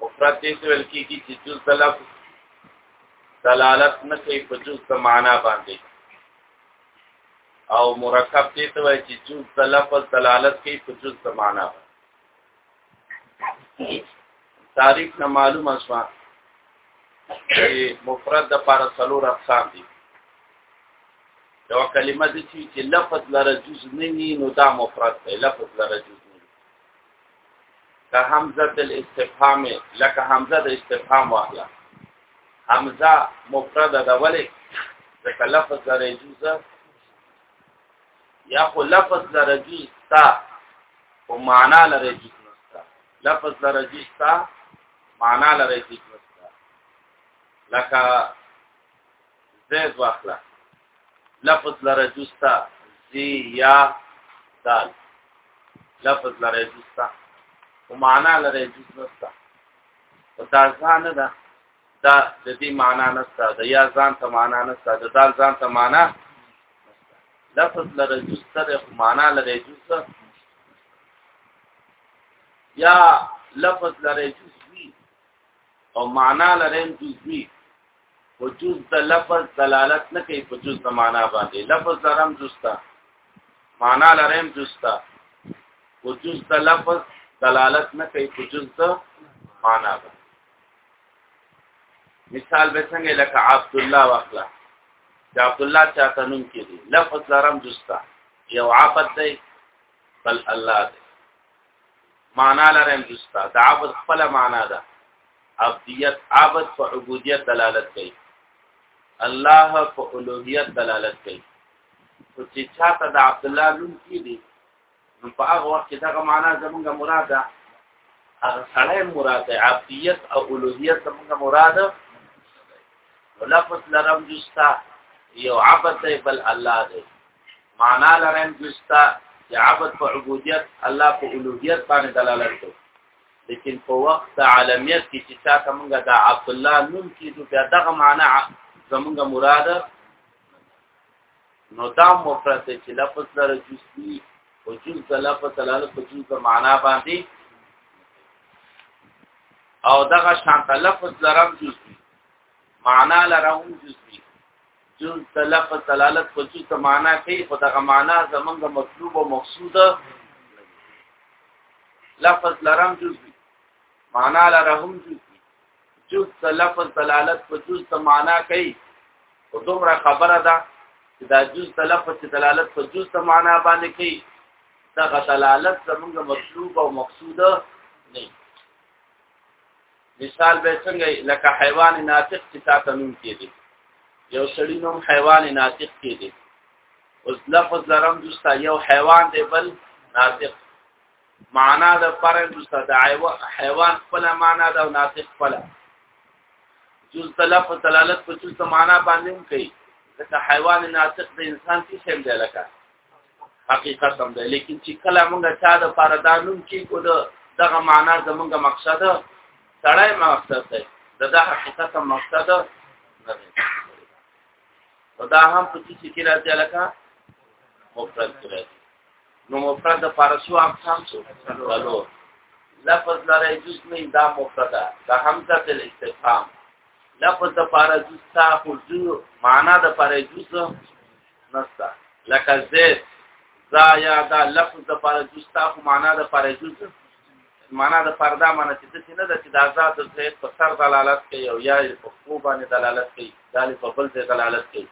مفرد دې څه ویل کېږي چې جز د لفظ دلالت نه کوي په جز د معنا باندې او مرکب دې ته وایي چې جز د لفظ دلالت کوي په جز د معنا تعریف نه معلومه شوه چې مفرد د پاره څلور اقسام دي یو کلمه دې چې لفظ لره جز نه ني نو دا مفرد دی لفظ لره جز که حمزه الاستفهام لکه حمزه د استفهام واخلا حمزه مفرد ده ولی ځکه لفظ لري جزء یا خو لفظ لري جزء تا او معنا لري جزء نستا لفظ لري جزء تا معنا لري جزء نستا لکه زید واخلا لفظ لره جستا زی یا دال لفظ لره جستا او معنا لره جس نستا او دا ځان ده دا د دې معنا نستا د یا ځان ته معنا نستا د دال ځان ته معنا لفظ لره جستا د معنا لره جستا یا لفظ لره جسوی او معنا لره جسوی په جز د لفظ دلالت نه کوي په جز د معنا باندې لفظ لرم جستا معنا لرم جستا په جز د لفظ دلالت نه کوي په جز د معنا باندې مثال به څنګه لکه عبد الله واخلا چې عبد الله چاته نوم کړي لفظ لرم جستا یو عبد دی بل الله دی معنا لرم جستا د عبد خپل معنا ده عبدیت عبد په عبودیت دلالت کوي الله په اولوہیت دلالت کوي او چې چاته د عبد الله نوم کیږي نو په هغه وخت کې دغه معنا زمونږه مراد ده هغه سړی مراد ده عبدیت او اولوہیت زمونږه مراد ده ولفظ لرم جستا یو عبد دی بل الله دی معنا لرم جستا چې عبادت په عبودیت الله په اولوهیت باندې دلالت کوي لیکن په وخت د عالمیت کې چې چاته موږ د عبد الله نوم کې نو بیا دغه معنا زموږ مراد نو دا مفرد چې لفظ لره جزئی او جز د لفظ لاله په جز د معنا باندې او دغه شان لفظ لرم جزئی معنا لرم جزئی جز د لفظ دلالت په جز د معنا کوي خو دغه معنا زمونږ مطلوب او مقصود لفظ لرم جز دی معنا لرهم جز دی جز د لفظ دلالت په جز د معنا کوي او دومره خبره ده چې دا جز د لفظ دلالت په جز د معنا باندې کوي دغه دلالت زمونږ مطلوب او مقصود نه مثال به څنګه لکه حیوان ناطق چې تا ته نوم کېدی یو سړی نوم حیوان ناطق کېدی اوس لفظ لرم دوستا یو حیوان دی بل ناطق معنا د پرند دوستا د حیوان خپل معنا دا او ناطق خپل جز د لفظ دلالت په څه معنا باندې کوي ځکه حیوان ناطق د انسان څخه هم دی لکه حقیقت هم ده لیکن چې کله موږ چا د پاره دا نوم کې کو د دغه معنا زمونږ مقصد سړی مقصد دی د دا حقیقت هم مقصد نه دی دا هم په چې کې راځي لکه مفرد کې راځي نو مفرد د فارسو اقسام څو څلو لفظ لره جز نه دا مفرد ده دا همزه تل استفهام لفظ د فارسو تا خو معنا د فارسو نستا لکه زید زا یا دا لفظ د پاره جستا خو معنا د پاره جز معنا د پاره دا معنا چې څه نه ده چې د آزاد د زید په سر دلالت کوي او یا په خو باندې دلالت کوي دا په بل ځای دلالت کوي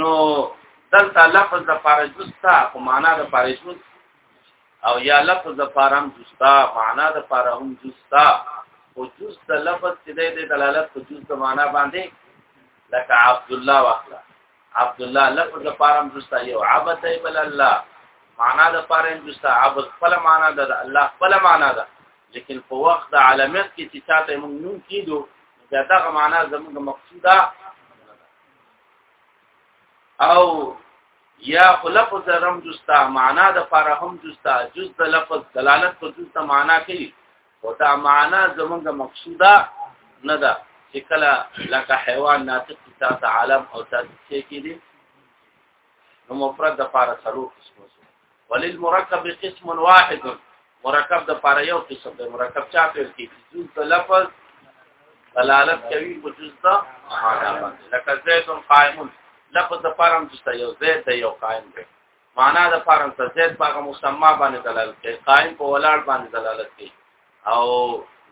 نو دلته لفظ د پاره جستا خو معنا د پاره جز او یا لفظ د پاره هم جستا معنا د پاره هم جستا او جز د لفظ چې د دلالت په جز د معنا باندې لکه عبد الله واخلا عبد الله لفظ لپاره هم دوستا یو عبد دی بل الله معنا د لپاره هم دوستا عبد خپل معنا ده د الله خپل معنا ده لیکن په وخت د علامت کې چې چاته موږ نوم کیدو دا دغه معنا زموږ مقصوده او یا لفظ رم دوستا معنا د لپاره هم دوستا جز د لفظ دلالت په دوستا معنا کوي او دا معنا زمونږ مقصوده نه ده چې کله لکه حیوان ناطق کی تاسو عالم او تاسو چې کې دي نو مفرد د پاره څلور قسمه شو وللمرکب قسم واحد مرکب د پاره یو قسم دی مرکب چا په کې جز د لفظ دلالت کوي په جز د معنا باندې لکه زید قائم لفظ د پاره هم چې یو زید یو قائم دی معنا د فارم ته زید باغه مسما باندې دلالت کوي قائم په ولاړ باندې دلالت کوي او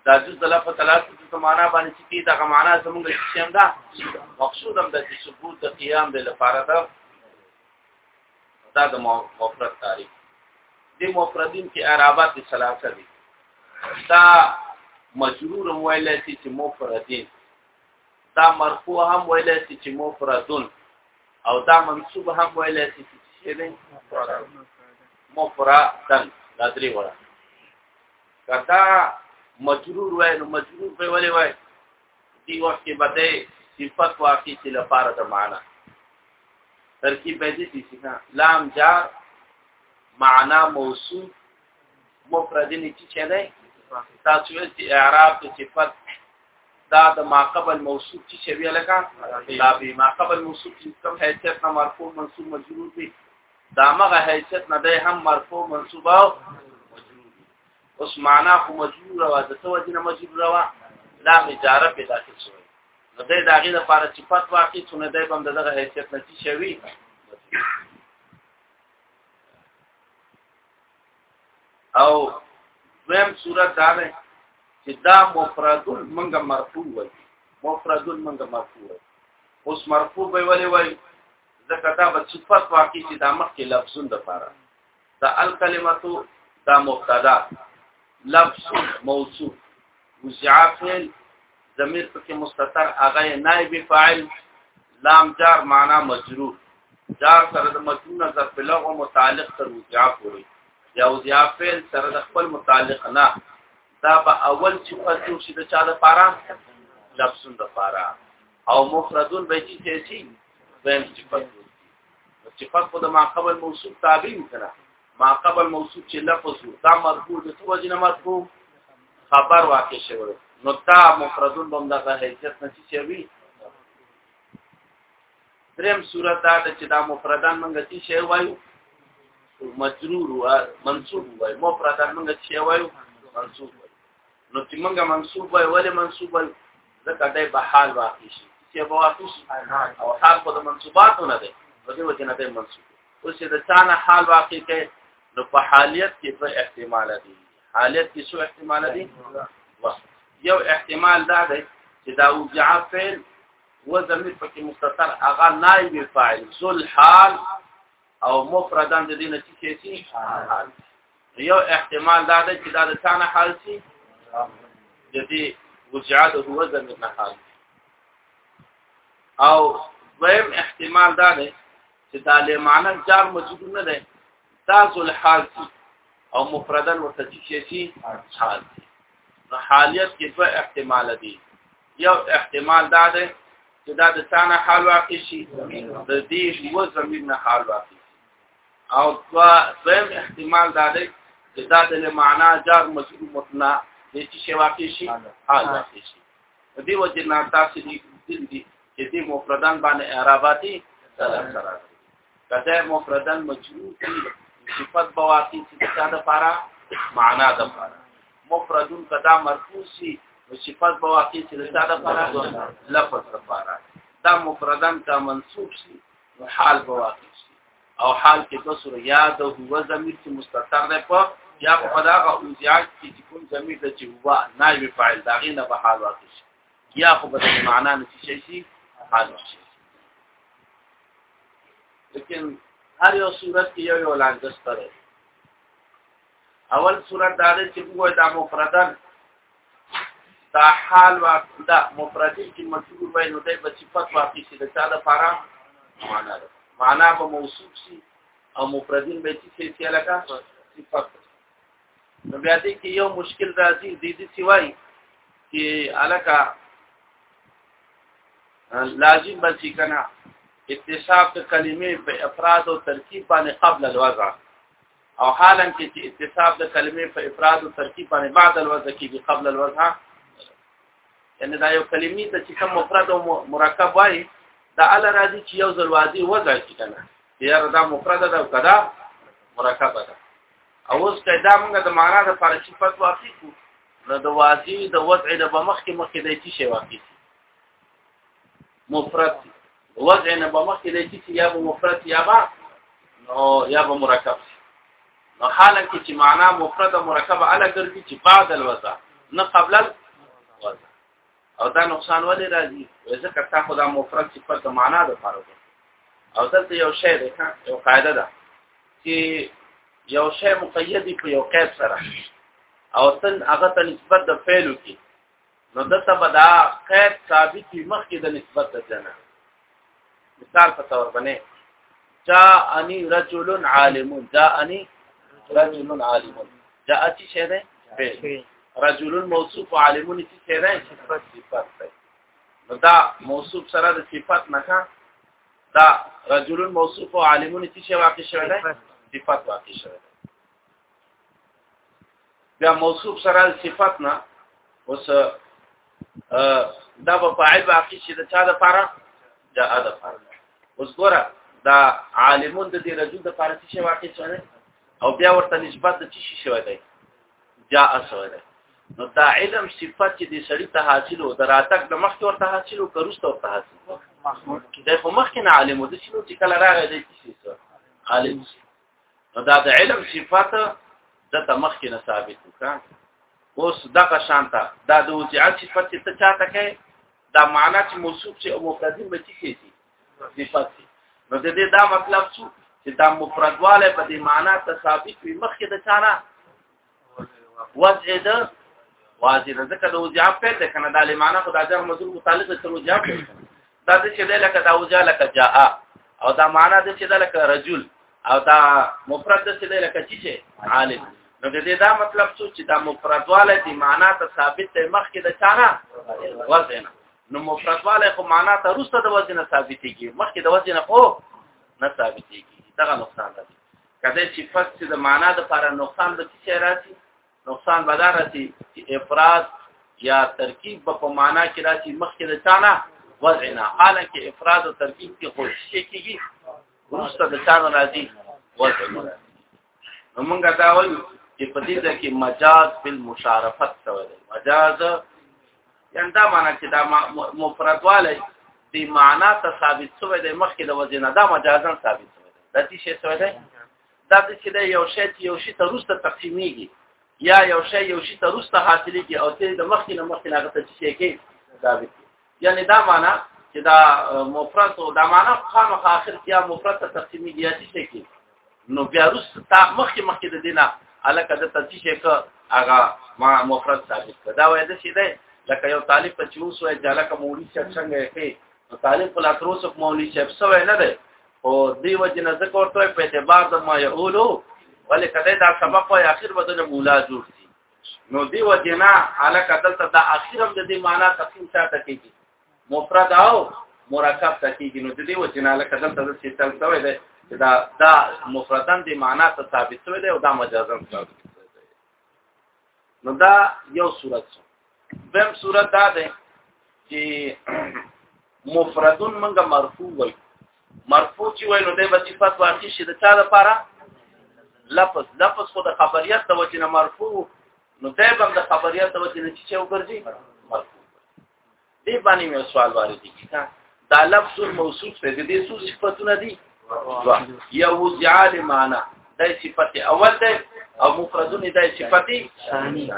دا جز د لفظ ثلاثه د معنا باندې چې کی دا معنا زموږ چې هم دا مقصود هم د ثبوت د قیام د لپاره دا دا د مفرد تعریف د مفردین کې اعرابات ثلاثه دي دا مجرور ویل شي چې مفردین دا مرفوع هم ویل شي چې مفردون او دا منصوب هم ویل شي چې دی مفردن دا درې وړه کدا مجرور وای نو مجرور په ولې وای دی وخت کې بده صفت واقع چې لپاره د معنا ترکیب به دي چې څنګه لام جا معنا موصوف مفرد نه چې چلای تاسو چې اعراب د صفت دا د ما قبل موصوف چې شوی لکه دا به ما قبل موصوف چې کوم حیثیت نه مرفوع منصوب مجرور دی دا مغه حیثیت نه دی هم مرفوع منصوب او مجرور اوس معنا خو مجرور او د توجینه مجرور وا لا مجاره په داخل شوی نو دې دا غي د لپاره چې پات واقع څونه دی بم دغه حیثیت نه شوی او دویم صورت دا ده چې دا مفرد منګ مرفوع وي مفرد منګ مرفوع وي اوس مرفوع به ولې وي ځکه دا به صفت واقع چې دا مخکې لفظون د پاره دا الکلمتو دا مبتدا لفظ موصوف وزعافل ضمیر پکې مستتر هغه نائب فاعل لام جار معنا مجرور جار سره د مجرور ظرف لغ متعلق تر وجا پوري یا وجا فعل سره د خپل متعلق نه دا به اول چې پاتو شي د چا د پاره لفظون د پاره او مفردون به چې شي دویم چې پاتو چې پاتو د ما قبل موصوف تابع کړه ما قبل موصوف چې لفظ دا مرفوع د تو وجنه مرفوع خبر واقع شوی نو تا مفردون بم دغه حیثیت نه چې وی دریم صورت دا چې دا مفردان موږ چې شی وایو مجرور و منصوب وای مفردان موږ چې وایو منصوب وای نو چې موږ منصوب وای ولې منصوب وای ځکه دای به حال واقع شي چې به واقع شي او حال خو د منصوباتو نه دی نو دې وجه نه دی منصوب اوس چې د ثانه حال واقع کې نو په حالیت کې په احتمال دی حالت کې څو احتمال دي یو احتمال دا دی چې دا وجع فعل و ضمیر پکې مستتر اغا نائب فاعل ذل حال او مفردان د دینه چې کېسي حال یو احتمال دا دی چې دا د ثانه حال شي د دې وجع د هو ضمیر نه حال او دویم احتمال دا دی چې دا له معنی جار موجود نه ده تاسو له حال دي او مفردن ورته چې شي حال دي نو حالیت کې دوه احتمال دي یو احتمال دا ده چې دا د ثانه حال واقع شي د دې هو زمين نه حال واقع او دوا دویم احتمال دا ده چې دا د معنا جار مجرور مطلع د چې واقع شي حال واقع شي دې وجه نه تاسو دې دې چې دې مفردان باندې اعراباتي سره سره کله مفردان مجرور دي صفت بواقي چې دا د پاره معنا د پاره مفردون کدا مرفوع شي صفت بواقي چې دا د پاره لفظ د پاره دا مفردان کا منصوب شي حال بواقي شي او حال کې د سره یاد او هو ضمیر چې مستتر ده په یا په داغه اوزیات کې کوم ضمیر د چې هو نائب فاعل داغه نه به حال واقع شي یا خو به د معنا نه شي شي حال شي لیکن هر یو صورت کې یو یو لانجه ستره اول صورت دا دی چې وګورئ دا مفردن دا حال واقع دا مفردی چې مجبور وای نو دای په صفت واقع شي د چا د پاره معنا ده معنا به موصوف شي او مفردین به چې څه لکه صفت نو بیا دې کې یو مشکل راځي د دې سیوای چې الکا لازم بچی کنه اتصاب د کلمې په افراد او ترکیب باندې قبل الوضع او حالا کې چې اتصاب د کلمې په افراد او ترکیب باندې بعد الوضع کې قبل الوضع یعنی دا یو کلمې ته چې کوم مفرد او مرکب وای دا ال راځي چې یو ځل واځي وضع کې کنه یا دا مفرد ده او کدا مرکب ده او اوس کدا موږ د معنا د پر صفت واقع کو نو د واضی د وضع نه بمخ کې مخکې د چی شی واقع مفرد وضع نه بمخ کې د چی یا به مفرد یا به نو یا به مرکب نو حالانکه چې معنا مفرد مرکب علا ګرځي چې بعد الوضع نه قبل الوضع او دا نقصان ولې راځي ځکه تا خو دا مفرد صفت د معنا د پاره دی او دلته یو شی دی یو قاعده ده چې یو شی مقید په یو قید سره او تن هغه ته نسبت د فعل کی نو دته بدا قید ثابت مخکې د نسبت د جنا مثال په تور باندې جاءني رجل عالم جاءني رجل عالم جاء چې شه ده رجل موصوف عالم چې شه ده صفات صفات ده نو دا موصوف سره د صفات نه دا رجل موصوف عالم چې شه واقع شوی ده صفات واقع شوی بیا موصوف سره صفات نه اوس دا په فاعل باقی چې د چا د پاره د اده پاره اوس ګوره دا عالمون د دې رجل د پاره څه واقع شوی او بیا ورته نسبت د چی شوی دی جاء شوی دی نو دا علم صفت چې د سړی ته حاصل او دراتک د مخ ورته حاصل او کروسته ورته حاصل دا خو مخ کې نه عالم و د شنو چې کله راغی د چی شي عالم نو دا د علم صفات د تمخ کې نه ثابت وکړه اوس دغه شانته دا د وجعه صفات چې ته چاته کې دا معنا چې موصوف چې او مفردین به چې شي صفات نو د دې دا مطلب څه چې دا مفردواله په دې معنا ته ثابت وي مخکې د چانه وضع ده واضح ده ځکه د وضع په ده کنه د لمانه خدای جر مزور متعلق تر وضع ده دا چې ده لکه دا وضع لکه جاء او دا معنا ده چې ده لکه رجل او دا مفرد ده چې ده لکه چې عالم نو د دې دا مطلب څه چې دا مفردواله دی معنا ته ثابت دی مخکې د چانه وزنه نو مفردواله خو معنا ته روسته د وزنه ثابتېږي مخکې د وزنه خو نه ثابتېږي دا نقصان دی کله چې فقط د معنا د لپاره نقصان د څه راځي نقصان به دا راځي چې افراد یا ترکیب به په معنا کې راځي مخکې د چانه وزنا حالانکه افراد او ترکیب کې خوشی کېږي ورسته د چانه راځي وزنا نو موږ دا وایو چې په دې ځای کې مجاز بالمشارفت څه وایي مجاز یعنی دا معنا چې دا مفردواله دی معنا ته ثابت شوی دی مخکې د وزنه دا مجازن ثابت شوی دی دا څه شی شوی دی دا چې دا یو شی چې یو شی ته روسته تقسیمیږي یا یو شی یو شی ته روسته حاصلېږي او ته د مخکې نه مخکې هغه ته چې کې ثابت یعنی دا معنا چې دا مفرد او دا معنا خامخ اخر کې مفرد ته تقسیمیږي یا څه کې نو بیا روس تا مخکې مخکې د دینه الکه د تتی شي که هغه ما مفرد ثابت کړه دا وایي چې ده لکه یو طالب په چوس وای چې الکه مولوی چې څنګه یې نو طالب په لاتروس په مولوی چې څه وای نه ده او دی وجه نه ذکر ته په اعتبار د ما یقولو ولې کله دا سبب په اخر بدن مولا جوړ دي نو دی وجه نه الکه دلته د اخر هم د دې معنا تقسیم ساته کیږي مفرد او مرکب ته کېږي نو د دې وجه نه لکه دلته د څه تل شوی دی چې دا دا مفردن د معنا ته ثابت شوی دی او دا مجازن ثابت شوی دی نو دا یو صورت شو بهم صورت دا دی چې مفردون منګه مرفوع وایي مرفوع چې وایي نو د صفات واقع شي د چا لپاره لفظ لفظ خو د خبریت د وجه نه مرفوع نو دا به د خبریت د وجه نه چې وګرځي دې باندې یو سوال وارد دي کا دا لفظ موصوف ته دې څو صفاتونه دي یو وجعل معنا دا صفت اول ده او مفردون دا صفت ثانی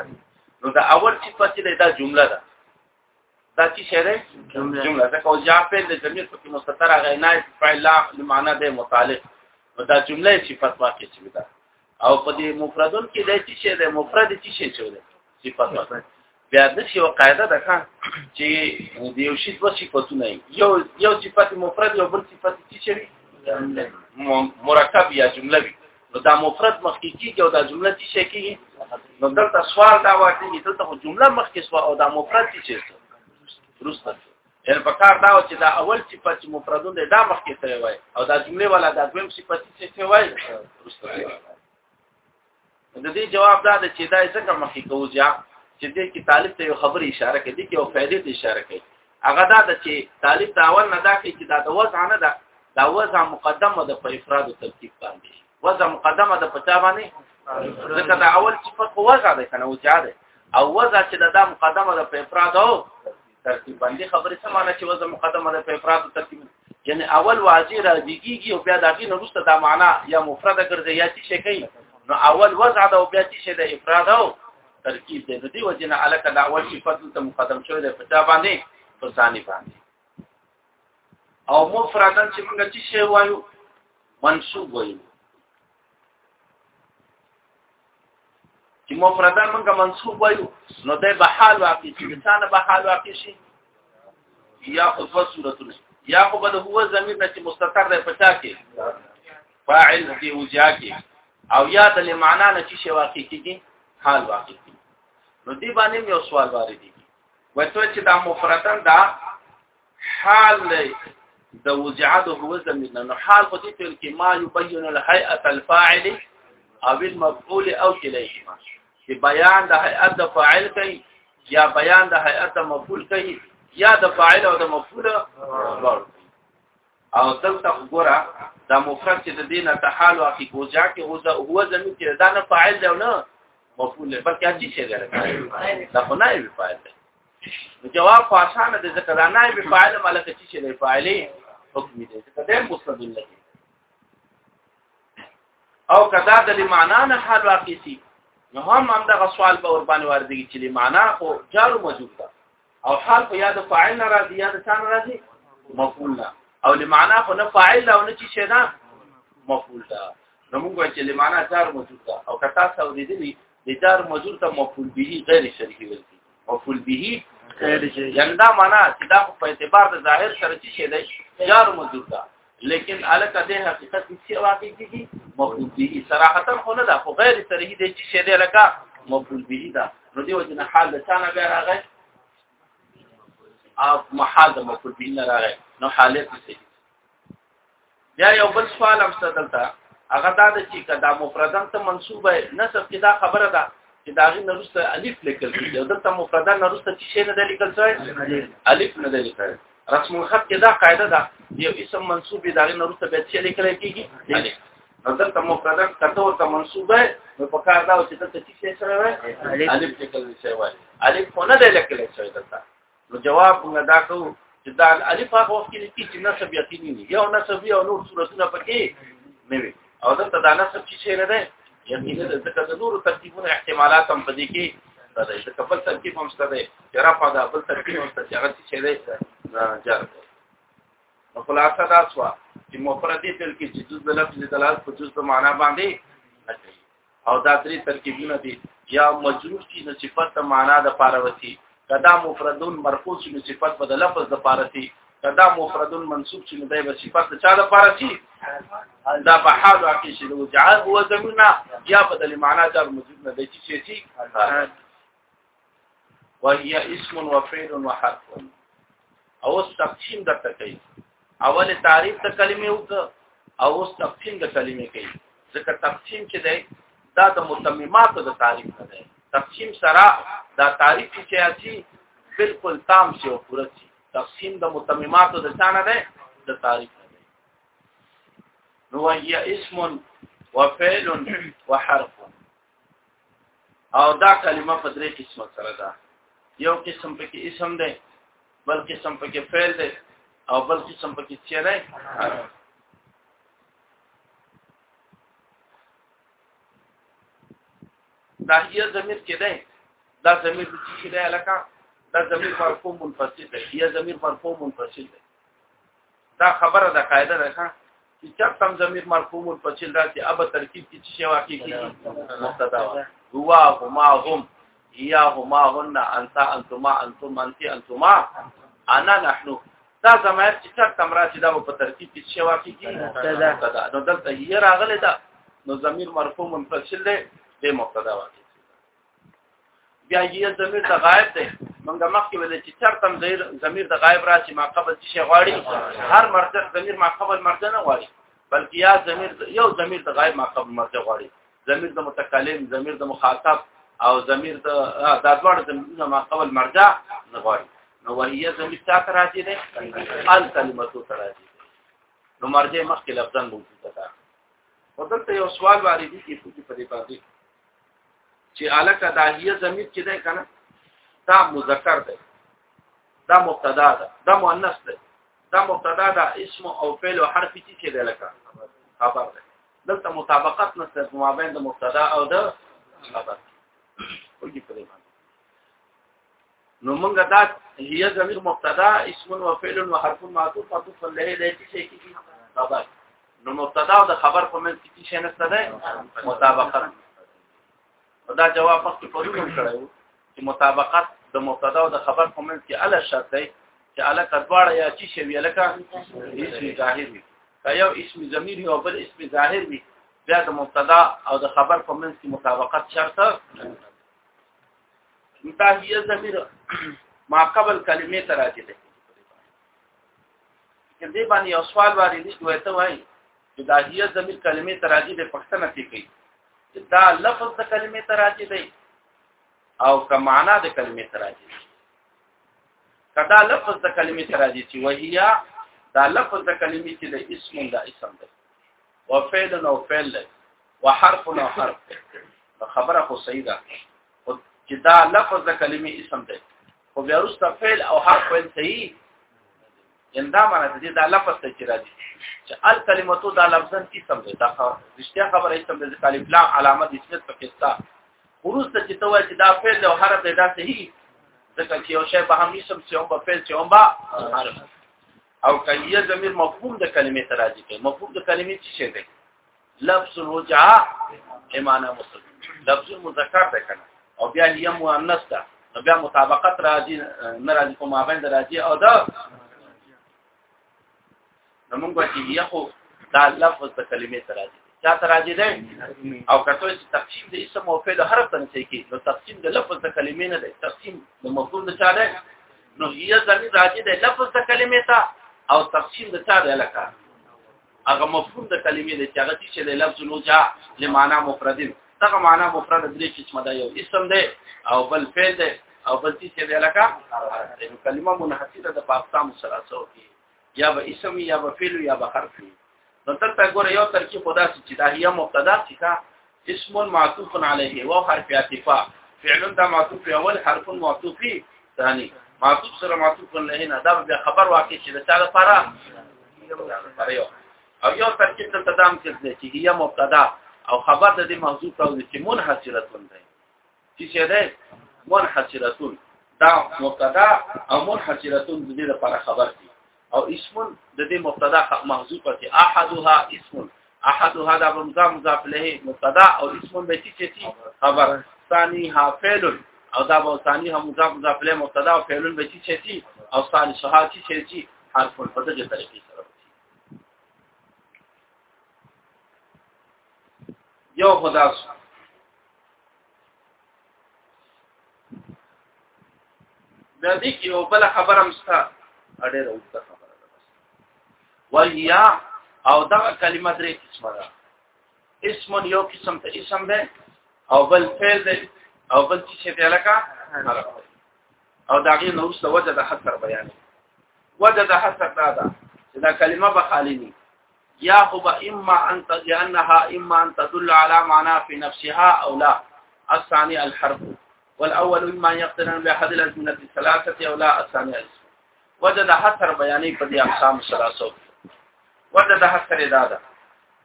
نو دا اول صفت ده دا جمله ده دا چې شه ده جمله ده کو جا په د ضمیر په کې مستتر غینا فعل لمعنا ده متعلق نو دا جمله صفت واقع شوی ده او په دې مفردون کې دا چې شه ده مفرد چې شه شوی ده صفت واقع بیا د یو قاعده ده ښه چې د یو شی دوه صفاتونه یو یو صفت مفرد یو بل صفت چې وي مرکب یا جمله وي نو دا مفرد مخکې کیږي او دا جمله چې شي کیږي نو دلته سوال دا واټي چې دلته خو جمله مخکې سو او دا مفرد چې شي درسته هر په کار دا چې دا اول صفت چې مفردون دی دا مخکې ته وای او دا جمله والا دا دویم صفت چې ته وای درسته د دې جواب دا دی چې دا یې څنګه مخې کوو چې دې کې طالب ته یو خبرې اشاره کوي دې کې یو فائدې ته اشاره کوي هغه دا ده چې طالب دا اول نه دا کوي چې دا د وضع نه ده دا وضع مقدمه ده په افراد او ترکیب باندې وضع مقدمه ده په چا باندې ځکه دا اول صفت وضع ده کنه وجا ده او وضع چې دا مقدمه ده په افراد او ترتیب باندې خبره څه معنی چې وزن مقدمه ده په افراد ترتیب یعنی اول واضح راځي کیږي او بیا دغه نه وروسته دا معنا یا مفرد ګرځي یا چې شي کوي نو اول وضع ده او بیا چې شي د افراد او ترکیب دی د دې وجه نه الکه دا اول صفت ته مقدم شوی دی په چا باندې په ثاني باندې او مفردن چې موږ چې شی وایو منصوب وایو چې مفرده موږ منصوب وایو نو د به حال واقع شي مثال به حال واقع شي یا خو په صورتونه یا خو به هو زمير چې مستتر دی پچا کې فاعل دی وجا کې او یا د معنا نه چې واقع کیږي حال واقع کیږي نو دی باندې یو سوال وارد دي وایته چې دا مفردن دا حال دی د وجعده هو زمينه نو حال خو دې تل کې ما يبين الهيئه الفاعل او المفعول او كليهما چې بیان د هيئت د فاعل کوي یا بیان د هيئت د مفعول کوي یا د فاعل او د مفعول او دلته وګوره دا مفرد چې د دینه تحال او کی گوجا کې هو هو زمين کې دا نه فاعل دی نه مفعول بلکې اچي شي غره دا خو نه وي فاعل جواب خو آسانه دی ځکه دا نائب فاعل ملک چی چې دی فاعل حکم دی ځکه دا مسند دی او کدا د لمانا نه حال واقع سي نو هم هم دغه سوال به ور باندې وردی چې لمانا خو جار موجود ده او حال په یاد فاعل نه راځي یاد ثان راځي مفعول ده او لمانا خو نه فاعل ده او نه چی شي ده مفعول ده نو موږ چې لمانا جار موجود ده او کتا سو دې دي د جار موجود ته مفعول به غیر شرعي وي مفعول به یعنی دا معنا چې دا په اعتبار د ظاهر سره چې شي دی جار مجرور ده لیکن الکه د حقیقت هیڅ واقع کیږي مفعول به صراحتا خو نه ده خو غیر صریح دی چې شي دی لکه مفعول به ده نو دی وجه نه حال د ثانه بیا راغی او محال د مفعول به نه راغی نو حالت څه یا یو بل سوال هم ستدلته هغه دا د چې کدا مفردن ته منسوبه نسب کې دا خبره ده چې دا غي نرسته الف لیکل کیږي دلته مفردن نرسته چې شی نه دی لیکل شوی الف نه دی لیکل رسم الخط کې دا قاعده ده یو اسم منسوب دی دا غي نرسته به چې لیکل کیږي الف نو دلته مفردن کته ورته منسوبه نو په کار دا چې دلته چې شی سره الف لیکل شوی الف نه دی لیکل شوی دلته نو جواب موږ دا کوو چې دا الف هغه وخت کې چې نسب یقیني نه یو نسب یو نور صورتونه پکې نه وي او دلته دا نسب چې څه نه ده یقیني ده ځکه د نور ترتیبونه احتمالات هم پدې کې دا د خپل ترتیب هم ستاسو دی چې را په دا خپل ترتیب هم ستاسو هغه چې دی جار دی نو خلاصه دا سوا چې مفردې تل کې چې جز د لفظ دلالت په جز د معنا باندې نه کوي او دا درې ترکیبونه دي یا مجرور چې د صفت د معنا د پاره وتی کدا مفردون مرفوع چې د صفت په لفظ د پاره تی کدا مفردون منصوب چې د صفت د چا د پاره تی دا په حال کې چې د وجعل هو زمنا یا بدل معنا جار مجرور نه دی چې شي وهي اسم وفعل وحرف او تقسیم د تکي اول تعریف د کلمې وک او تقسیم د کلمې کوي ځکه تقسیم چې دی دا د متممات د تعریف نه دی تقسیم سره دا تعریف چې اسی بالکل تام شي او پوره شي تقسیم د متممات د ثانه دی د تعریف نه دی نو هي اسم وفعل وحرف او دا کلمه په درې قسمه سره ده یو قسم پکې اسم ده بل قسم پکې فعل ده او بل قسم پکې څه ده دا هي ضمیر کې ده دا ضمیر چې ده لکه دا ضمیر مرفوع منفصل ده یا ضمیر مرفوع منفصل ده دا خبره د قاعده ده ښه چې چا تم ضمیر مرفوع متصل راځي اب ترکیب کې چې واقع کیږي مبتدا هو هما هم یا هما هن انت انتما انتم انت انتما انا نحن دا زمایر چې چا تم راځي دا په ترکیب کې چې واقع کیږي مبتدا نو دلته یې راغله دا نو ضمیر مرفوع متصل دی به مبتدا واقع بیا یې زمير د غایب دی موږ مخکې ویل چې چرته زمير زمير د غایب راشي ما قبل شي غواړي هر مرجع زمير ما قبل مرجع نه غواړي بلکې یا زمير یو زمير د غایب ما قبل مرجع غواړي زمير د متکلم زمير د مخاطب او زمير د د دوړ زمير ما قبل مرجع نه غواړي نو وهي زمير چا ته راځي نه ال کلمه تو راځي نو مرجع مخکې لفظا موجوده ده ودلته یو سوال باندې دي چې په دې باندې چې الکه داهیه زمير چې ده کنه دا مذکر ده دا مبتدا ده دا مؤنث ده دا مبتدا ده اسم او فعل او حرف چې کې ده لکه خبر ده دلته مطابقت نشته په مابین د مبتدا او د خبر وګورئ نو موږ دا هي ضمیر مبتدا اسم و فعل و حرف معطوف معطوف له دې چې شي کې خبر نو مبتدا او د خبر په منځ کې شي نه ستده مطابقت دا جواب وخت په لور کړو چې مطابقت د مبتدا او د خبر په منځ کې اله شرط دی چې اله کډواړه یا چې شی ویل کا اسم ظاهر وي که یو اسم ضمیر او بل اسم ظاهر وي بیا د مبتدا او د خبر په منځ کې مطابقت شرط انتهیه زمیر ما قبل کلمې ته راځي دي چې دې باندې یو سوال واري دي دوی ته وایي چې دا هیه زمیر کلمې ته راځي د پښتنه کې کوي چې دا لفظ د کلمې ته راځي دی او که معنا د کلمې ته راځي دی کدا لفظ د کلمې ته راځي چې وهیا دا لفظ د کلمې چې د اسم د اسم دی او فعل او فعل وحرف نو حرف خبره خو صحیح ده او چې دا لفظ د کلمې اسم دی خو بیا وروسته فعل او حرف فعل صحیح یندا معنی ته دې دا لفظ ته چې راځي چې ال کلمتو دا لفظن اسم دی دا رښتیا خبره اسم دی چې الف لام علامه د اسمیت په کېستا وروسته چې ته وایې چې دا فعل او حرف دی دا صحیح ځکه چې یو شی به هم اسم چې هم به فعل چې هم به حرف او کلیه ضمیر مفهوم د کلمې ته راځي مفهوم د کلمې څه شی دی لفظ الوجعه ایمانه مسلم لفظ مذکر ده کنه او بیا یې مؤنث ده نو بیا مطابقت راځي نه راځي کوم مابین راځي او دا نو موږ چې یې خو دا لفظ د کلمې سره راځي چا ته راځي ده او کته چې تقسیم د اسم او فعل حرف ته نه کیږي نو تقسیم د لفظ د کلمې نه ده تقسیم د مفعول نه چا ده نو هي ځنی راځي ده لفظ د کلمې ته او تقسیم د چا ده لکه هغه مفهوم د کلمې دی چې هغه چې د لفظ نو جا لمانا مفرد دغه معنا مفرد درې قسمه ده یو اسم دی او بل فعل دی او بل چې دی لکه کلمه منحصره د پاکستان سره څو کې یا به اسم یا به فعل یا به حرف نو دلته ګوره یو ترکیب خدا چې دا هي مبتدا چې اسم معطوف عليه و حرف عطفه فعل دا معطوف اول حرف معطوف ثاني معطوف سره معطوف نه نه دا بیا خبر واقع شي د چا لپاره او یو ترکیب ته تدام کړی چې هي مبتدا او خبر د دې موضوع ته چې منحصره ده چې څه ده منحصرتون دا مبتدا او منحصرتون د دې لپاره خبر دي او اسم د دې مبتدا محذوفه دي احدها اسم احدها دا مضاف مضاف له مبتدا او اسم به چې چې خبر ثاني ها فعل او دا به ثاني هم مضاف مضاف له مبتدا او فعل به چې چې او ثاني صحه چې چې حرف په دغه طریقې سره یو خداس د دې کې یو بل خبره مستا اړه راوته خبره ده وهیا او دا کلمه درې قسمه ده اسم یو قسم ته اسم ده او بل فعل ده او بل چې څه لکه حرف او دا غي نو څه وجه د حسر بیان وجه د حسر دا ده چې دا کلمه به خالی نه یا خو به اما ان لانها اما ان تدل على معنى في نفسها او لا الثاني الحرف والاول اما يقترن باحد الازمنه الثلاثه او لا الثاني الاسم وجد حصر بیانې په دې اقسام ثلاثه وجد حصر دا ده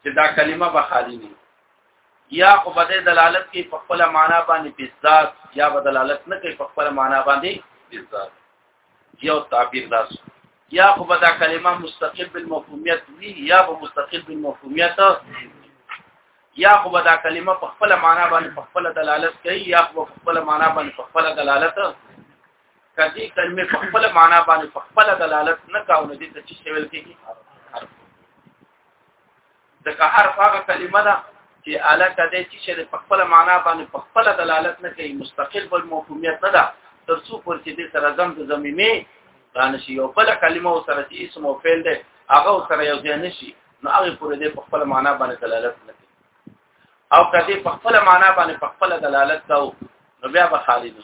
چې دا کلمه به خالی نه یا خو به دلالت کوي په خپل معنا باندې په ذات یا به دلالت نه کوي په خپل معنا باندې په ذات یو تعبیر داس یا خو به دا کلمه مستقل بالمفهومیت وی یا به مستقل بالمفهومیت یا خو به دا کلمه په خپل معنا باندې په خپل دلالت کوي یا خو په خپل معنا باندې په خپل دلالت کدی کلمه په خپل معنا باندې په خپل دلالت نه کاونه دي چې ویل کېږي ځکه هر هغه کلمه ده چې الک د چې چې په خپل معنا باندې په خپل دلالت نه کوي مستقل بل مفهومیت نه ده تر څو پر چې د سره زم د زمینه رانه شي او بل کلمه سره چې اسم او فعل ده هغه سره یو ځای نشي نو هغه پر دې په خپل معنا باندې دلالت نه کوي او کله په خپل معنا باندې په خپل دلالت کوي نو بیا به خالي نه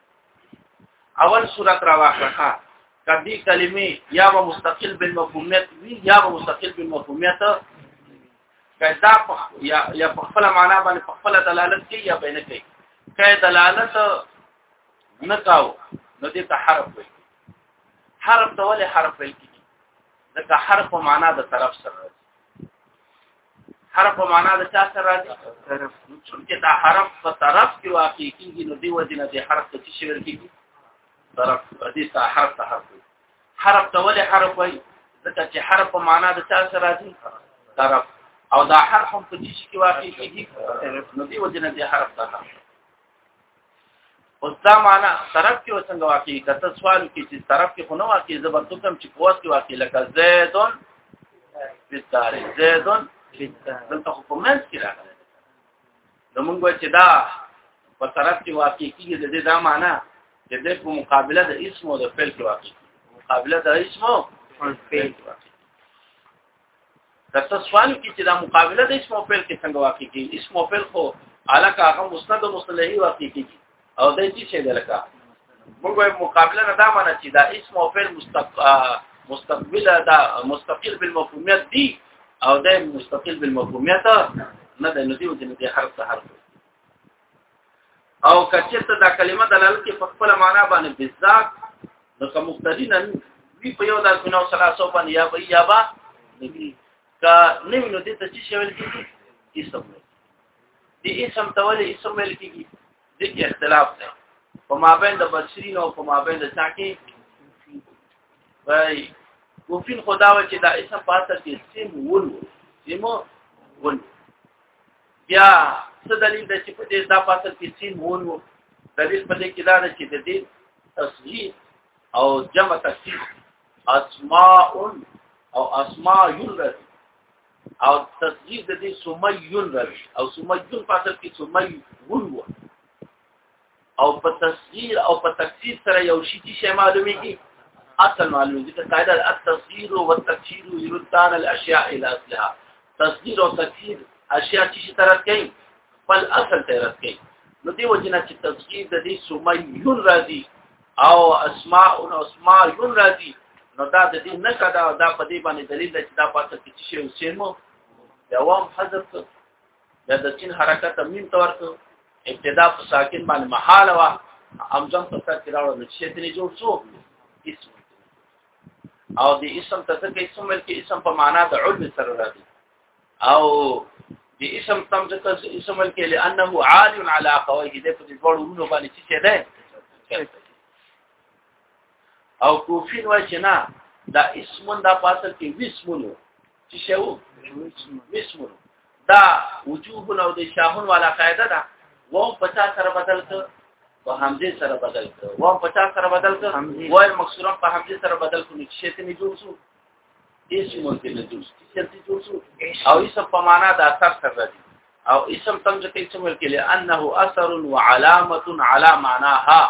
اول صورت را واخلخه کدی کلمې یا به مستقل بالمفهومیت وی یا به مستقل بالمفهومیت کدا یا یا په خپل معنا باندې په خپل دلالت کوي یا بینه کوي کای دلالت نه کاو نو دې ته حرف وي حرف ته ولې حرف وي ځکه حرف په معنا د طرف سره حرف په معنا د چا سره راځي طرف چې دا حرف په طرف کې واقع کیږي نو دی وجنه د حرف ته څه ور کیږي طرف په دې ته حرف ته حرف حرف ته ولې حرف وای ځکه چې حرف په معنا د چا سره راځي طرف او دا حرف هم په دې کې واقع کیږي نو دی وجنه د حرف ته حرف اوس دا معنا طرف کې وسنګ واقعي کته سوال کې چې طرف کې خو نه واقعي زبر تو کم چې قوت کې واقعي لکه زیدون بتاره زیدون بتاره دلته خو په منځ کې راغلی نو موږ چې دا په طرف کې واقعي کېږي د دې دا معنا چې د په مقابله د اسم او د فعل کې واقعي مقابله د اسم او فعل کې واقعي کته سوال کی چې دا مقابله د اسم او فعل کې څنګه واقع کی اسم او فعل خو علاقه هغه مسند او مصلحي واقع کی او د دې چې دلکا موږ مقابله نه دا معنی چې دا اسم او فعل مستقبل دا مستقل بالمفهومیت دی او دا مستقل بالمفهومیت نه د نزیو د حرف حرف او کچته دا کلمه دلالت کوي په خپل معنا باندې بالذات نو کوم مقتدی نه وی په یو داس بنو ثلاثه باندې یا وی یا با نبی کا نه وینو دې ته چې شول کیږي اسم دې اسم ته ولې اسم ویل کیږي دې اختلاف دی په مابین د بصرین او په مابین د چاکی وای کوفین خداوه چې دا اسم پاتې کې سیم ول سیم ول بیا څه دلیل د چې په دې دا فصل کې سین وون وو دلیل په دې کې دا چې د دې تصحیح او جمع تصحیح اسماء او اسماء یلد او تصحیح د دې سمیون رد او سمیون فصل کې سمیون وو او په تصغیر او په تکثیر سره یو شی چې شی معلومیږي اصل معلومیږي ته قاعده التصغیر او التکثیر یردان الاشیاء الى اصلها تصغیر او تکثیر اشیاء چې شی طرف کوي خپل اصل طرف کوي نو دی وجنه چې تصغیر د دې سمیون راځي او اسماء او اسماء یون راځي نو دا د دې نه کدا دا په دې باندې دلیل چې دا پاتې چې شی اوسېمو دوام حذف دا د سین حرکت مين تور کو ابتدا په ساکن باندې محال وا امزم په سر کې راوړل نو چې دې جوړ شو اسم او د اسم ته څه کې اسم ول کې اسم په معنا د علم سره راځي او د اسم تم څه اسم ول کې لانه عال على قويه دې په دې ورونو باندې چې ده او کوفین وای چې نه دا اسمون دا پاسل کې وسمونو چې شو مسمر دا وجوه او د شاهون والا قاعده ده وو پچا سره بدل ک په همزه سره بدل ک وو پچا سره بدل ک وای مکسورم په همزه سره بدل ک نو چې ته نه جوړ شو اسم ته نه جوړ شو چې ته جوړ شو او اسم په معنا د اثر سره راځي او اسم تم چې څه مل کې لانه اثر وعلامه على معناها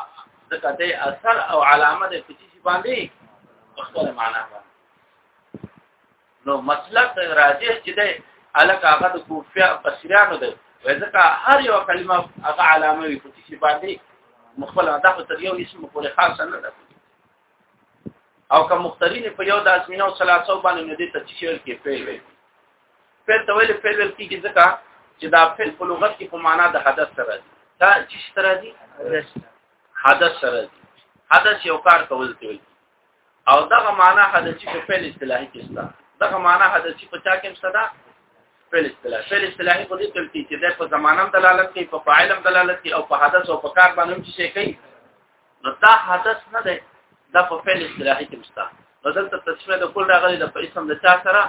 ځکه دې اثر او علامه د پچی باندې خپل معنا ده نو مسلک د راجح چې دی الک هغه د کوفیا بصریانو دی ځکه هر یو کلمه هغه علامه وي په چې باندې مخبل دا په تر یو اسم پورې خاص نه ده او که مخترین په یو د ازمینه او ثلاثه باندې نه دي تشکیل کې فعل وي فعل ته ویل فعل ورکی کې ځکه چې دا فعل په لغت کې په معنا د حدث سره دي دا چې سره دي حدث سره دي حدث یو کار کول کوي او دغه معنا حدثي په فعل اصطلاحي کې شته دغه معنا حدثي په چا کې شته دا فعل اصطلاح فعل اصطلاحي په دې تل کې چې د په زمانم دلالت کوي په فاعل هم دلالت کوي او په حدث او په کار باندې هم څه کوي نو دا حدث نه دی دا په فعل اصطلاحي کې شته نو دلته تسمیه د کل راغلي د په اسم د چا سره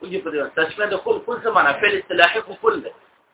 وږي په دې تسمیه د کل کل زمانه فعل اصطلاحي په کل دی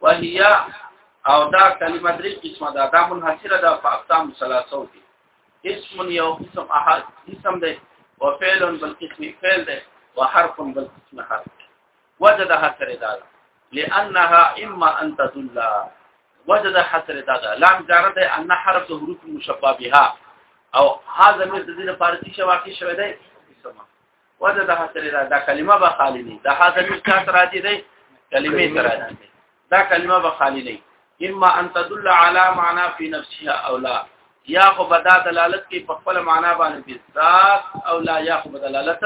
وهي او دا کلمه درې قسمه ده دا منحصره ده په اقسام ثلاثه کې اسم یو قسم احد اسم ده او فعل بل قسم فعل ده او حرف بل قسم حرف وجد حسر ده لانها اما ان تدل وجد حسر ده لام جاره ده ان حرف حروف مشبهه او هاذا من ذي الفارسي شواقي شوه ده وجه د حاصل را دا کلمه به خالی نه دا حاصل مشکات راځي دی کلمه تر راځي دا کلمه به خالی نه اما ان تدل على معنا في نفسها او لا یا خو بدا دلالت کوي په خپل معنا باندې په ذات او لا یا خو دلالت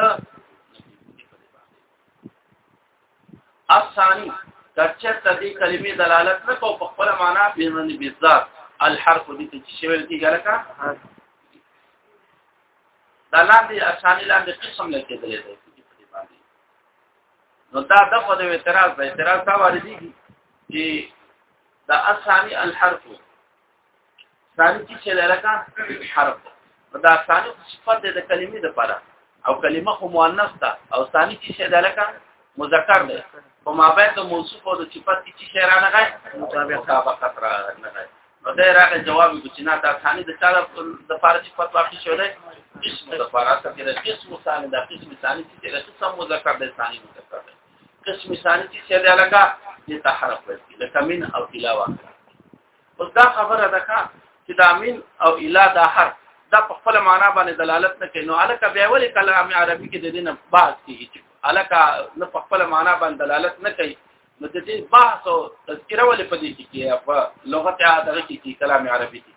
الثاني کچه ته دې کلمې دلالت نه کو په خپل معنا په ذات الحرف دې چې شویل کیږي لکه دا لاندې اساني لاندې قسم لکه درې دی نو دا دغه د اعتراض د اعتراض دا واردی چې دا اساني الحرف ثاني چې څه لکه حرف دا ثاني صفت د کلمې لپاره او کلمه خو مؤنث ده او ثاني چې څه لکه مذکر ده په مابین د موصوف او د صفت کې چې شعر نه غي مطابقت را نه غي نو دا راغی جواب کو چې نه دا ثاني د چا د فار چې په واقع شو دی قسم د فار ته کې د قسم ثاني د قسم ثاني چې د قسم مذکر د ثاني مذکر دی قسم ثاني چې څه دی لکه د تحرف ورته لکه من او علاوه اوس دا خبره ده چې دا من او الا دا حرف دا په خپل معنا باندې دلالت نه کوي نو الکه بیا ولې کلام عربي کې د دینه باز کیږي چې الکه نه په خپل معنا باندې دلالت نه کوي نو د دې بحث او تذکره ولې په دې کې کې په لغت عادت کې کې کلام عربي کې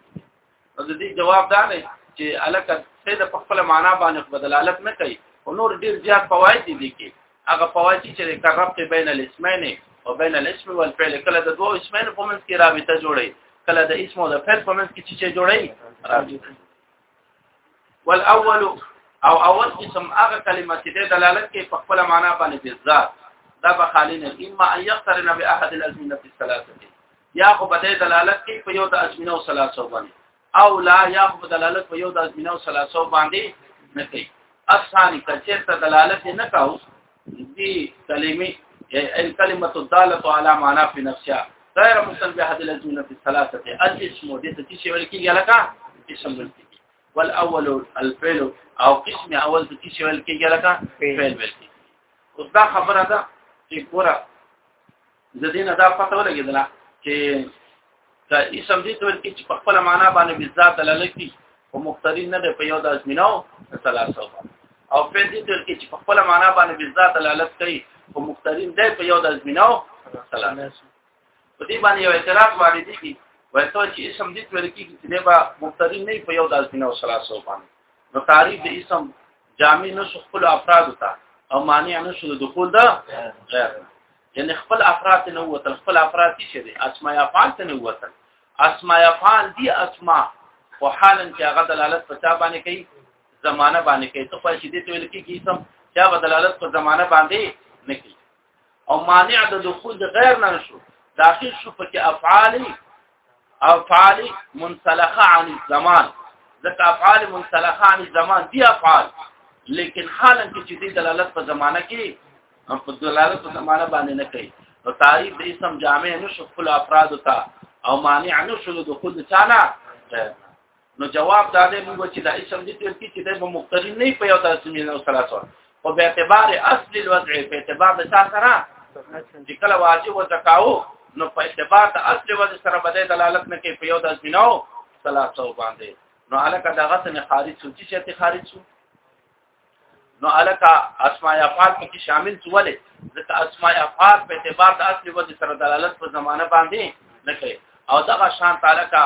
نو د دې جواب دا نه چې الکه څه د خپل معنا باندې بدلالت نه کوي او نور ډیر زیات فواید دي کې هغه فواید چې د ربط بین الاسمین او بین الاسم والفعل کله د دوه اسمین په منځ کې رابطه جوړي کله د اسم او د فعل په منځ کې چې جوړي رابطه والاول او اول قسم هغه کلمه چې د دلالت کوي په خپل معنا باندې بالذات دا به خالی نه اما ان يقترن باحد الازمنه في الثلاثه یا خو به دلالت کوي په یو د ازمنه او ثلاثه باندې او لا یا خو دلالت په یو د ازمنه او ثلاثه باندې نه کوي اصحانی کچې ته دلالت نه کاوه دي کلمې الکلمه الداله على معنا في نفسها غیر مسلم به حد الذين في الثلاثه الاسم دې ته چې ویل کیږي لکه اسم ویل کیږي والاول الفعل او قسم اول ته چې ویل کیږي لکه فعل ویل کیږي اوس دا خبره ده چې ګوره د دې نه دا پته ولګېدله چې دا اسم دې ته ورکی چې په خپل معنا باندې بالذات دلالت کوي او مقتدی نه دی په یو د ازمینو ثلاثه او په دې ته ورکی چې په خپل معنا باندې بالذات دلالت کوي او مقتدی دی په یو د ازمینو ثلاثه په دې باندې یو اعتراض وارد دي ورته چې اسم دې ته ورکی چې دی به مقتدی نه په یو د ازمینو ثلاثه باندې نو تعریف د اسم جامع نشو خپل افراد ته او مانع نشو د دخول ده غیر یعنی خپل افراد نه وتل خپل افراد څه دي اسماء افعال ته نه وتل اسماء افعال دي اسماء خو حالا چې هغه دلالت په چا باندې کوي زمانه باندې کوي ته په شدت ویل کې کیسم چې هغه دلالت په زمانه باندې نه کوي او مانع د دخول غیر نه شو داخل شو پکې افعال افعال منسلخه عن الزمان ځکه افعال منسلخه عن الزمان دي افعال لیکن حالا کې چې دې دلالت په زمانہ کې په دلالت په زمانہ باندې نه کوي نو تعریف د اسم جامع نشو خپل افراد ته او مانع نشو د خود چانه نو جواب دا دی موږ چې دا اسم دې تل کې چې دا به مقتدی نه په یو تاسو مين او ثلاثه او به اعتبار اصل الوضع په اعتبار د څه سره چې کله واجب وځکاو نو په اعتبار د اصل وضع سره بده دلالت نه کوي په یو تاسو مين او ثلاثه باندې نو الکه دا غسن خارج شو چې خارج شو نو الکه اسماء افعال پکې شامل سواله ځکه اسماء افعال په اعتبار د اصل وجه سره دلالت په زمانه باندې نه کوي او دغه شان تعالی کا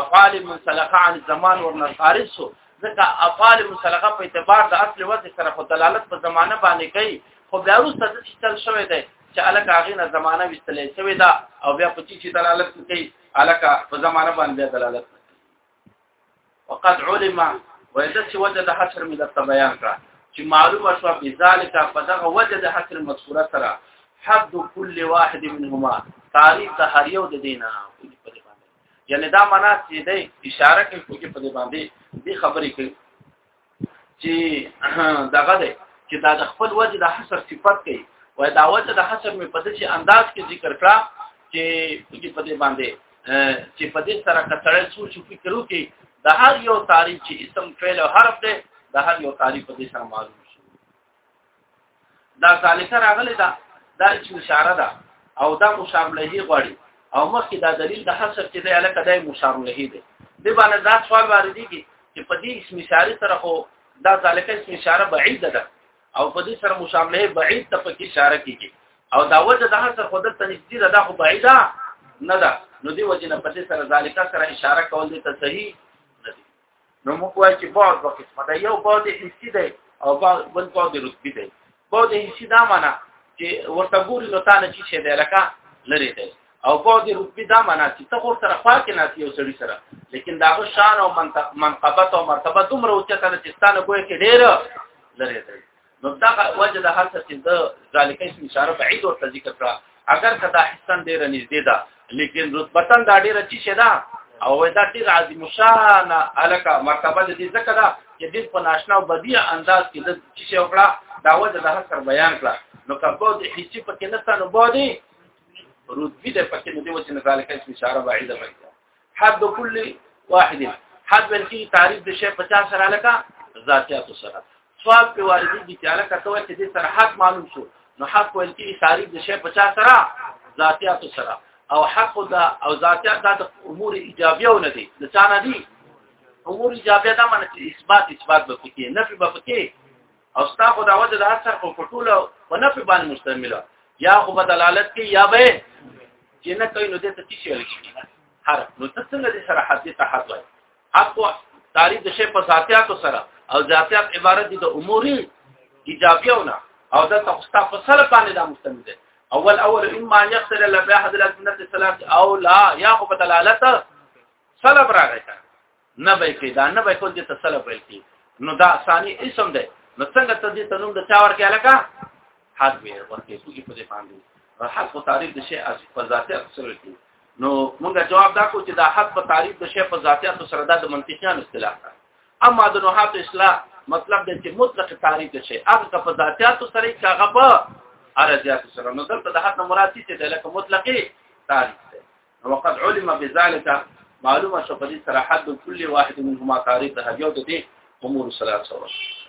افعال منسلخه عن زمان ورنه خارج شو ځکه افعال منسلخه په اعتبار د اصل وجه سره په دلالت په زمانه باندې کوي خو بیا وروسته د چل شوی دی چې الکه هغه نه زمانه وستلې شوی دا او بیا په چې دلالت کوي الکه په زمانه باندې دلالت کوي وقد علم وإذا چې وجه د حصر مې درته بیان کړه چې معلومه شو په ذالک په دغه وجه د حصر مذکوره سره حد كل واحد منهما تعریف د هر یو د دینه یعنی دا معنا چې د اشاره کوي چې په دې باندې دې خبرې کوي چې دغه دی چې دا د خپل وجه د حصر صفت کوي وای دا وجه د حصر مې په دې انداز کې ذکر کړه چې دې په دې باندې چې په دې سره کتړل څو چې فکر وکړي د هر یو تعریف چې اسم فعل او حرف دی د هر یو تعریف په دې سره معلوم دا ذالک راغلی دا دا چې اشاره ده او دا مشار له غواړي او مخکې دا دلیل د حصر چې دی الکه دای مشار له دی د باندې دا سوال واردېږي چې په دې اسم اشاره سره خو دا ذالک اسم اشاره بعید ده او په دې سره مشار له بعید ته پکې اشاره کیږي او دا وجه د حصر خود ته نږدې ده دا خو بعیده نه ده نو دی وجه نه په دې سره ذالک سره اشاره کول دي ته صحیح نه دي نو موږ وایو چې بعد په قسمه ده یو بعد حسي دی او بل بعد رتبي دی بعد حسي دا معنی چې ورته ګوري نو تانه چې شه دی لکه لري دی او بعد رتبي دا معنی چې ته خور سره پاک نه یو سړي سره لیکن داغه شان او منقبت او مرتبه دومره اوچته چې ستانه ګوي کې ډېر لري دی نو دا وجه د هڅه چې د ذالک اسم اشاره بعید ورته ذکر کړه اگر کدا حسن ډیر نږدې ده لیکن رتبتن دا ډیر چی شه ده او دا ډیر عظیم شان الک مرتبه دې ذکر ده چې دې په ناشنا او بدیع انداز کې د چی شه وکړه دا وجه د هڅه بیان کړه نو کبو د حسی په کې نه ستنه بودي رتبه دې پکې نه دی وچنه ذالک اسم اشاره بعید ده حد كل واحد حد ویل کی تعریف د شی 50 سره لکه ذاتیات سره سوال په واردی دي چې علاقه ته چې د سره حد معلوم شو نو حق ویل کی تعریف د شی 50 سره ذاتیات سره او حق دا او ذاتیات دا د امور ایجابیه نه دي د چا نه دي امور ایجابیه دا معنی چې اثبات اثبات به پکې نفي به پکې او ستا خو دا وجه د هر څه خو په ټوله په نفع باندې مشتمله یا خو په دلالت کې یا به چې نه کوي نو دې ته څه شي لګي هر نو ته څنګه دې سره حد ته حد وای حق تعریف د شی په ذاتیات سره او ذاتیات عبارت دي د اموري ایجابیونه او دا تاسو ته په سره باندې دا مستند دي اول اول اما ان يقتل لباحد الاسنه الثلاث او لا ياخذ دلالته سلب راغی نه به کې دا نه به کول دي تسلب ویل کی نو دا ثاني اسم ده نو څنګه ته دې تنوم د چا ورکه لکه حد ویر ورته کوی په دې باندې حد په تعریف د شی از په ذاتي اصل کې نو موږ جواب دا کو چې دا حد په تعریف د شی په ذاتي اصل سره د منطقيان اصطلاح ده اما د نوحات اصلاح مطلب د چې مطلق تعریف د شی هغه په ذاتي اصل سره کې هغه په ارزيات سره نو دلته د حد مراد څه دی لکه مطلقي تعریف وقد علم بذلك معلومه شو په دې سره حد كل واحد منهما تعريف ده یو د دې امور ثلاثه ورته